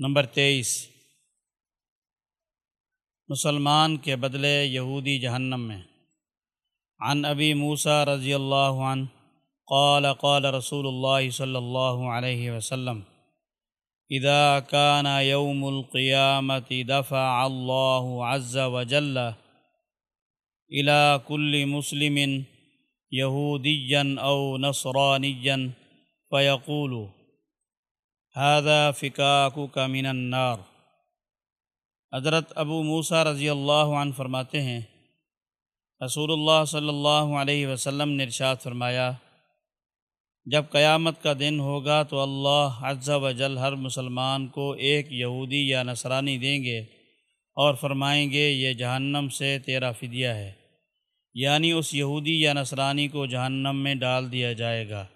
Number تیئیس۔ مسلمان کے بدلے یہودی جہنم میں۔ عن ابی موسیٰ رضی اللہ عنہ قال قال رسول اللہ صلی اللہ علیہ وسلم، اذا كان يوم القيامة دفع الله عز وجل إلى كل مسلم يهوديا أو نصرانيا فيقول هذا فكاكك من النار۔ حضرت ابو موسیٰ رضی اللہ عنہ فرماتے ہیں رسول اللہ صلی اللہ علیہ وسلم نے ارشاد فرمایا، جب قیامت کا دن ہوگا تو اللہ عز و جل ہر مسلمان کو ایک یہودی یا نصرانی دیں گے اور فرمائیں گے، یہ جہنم سے تیرا فدیہ ہے۔ یعنی اس یہودی یا نصرانی کو جہنم میں ڈال دیا جائے گا۔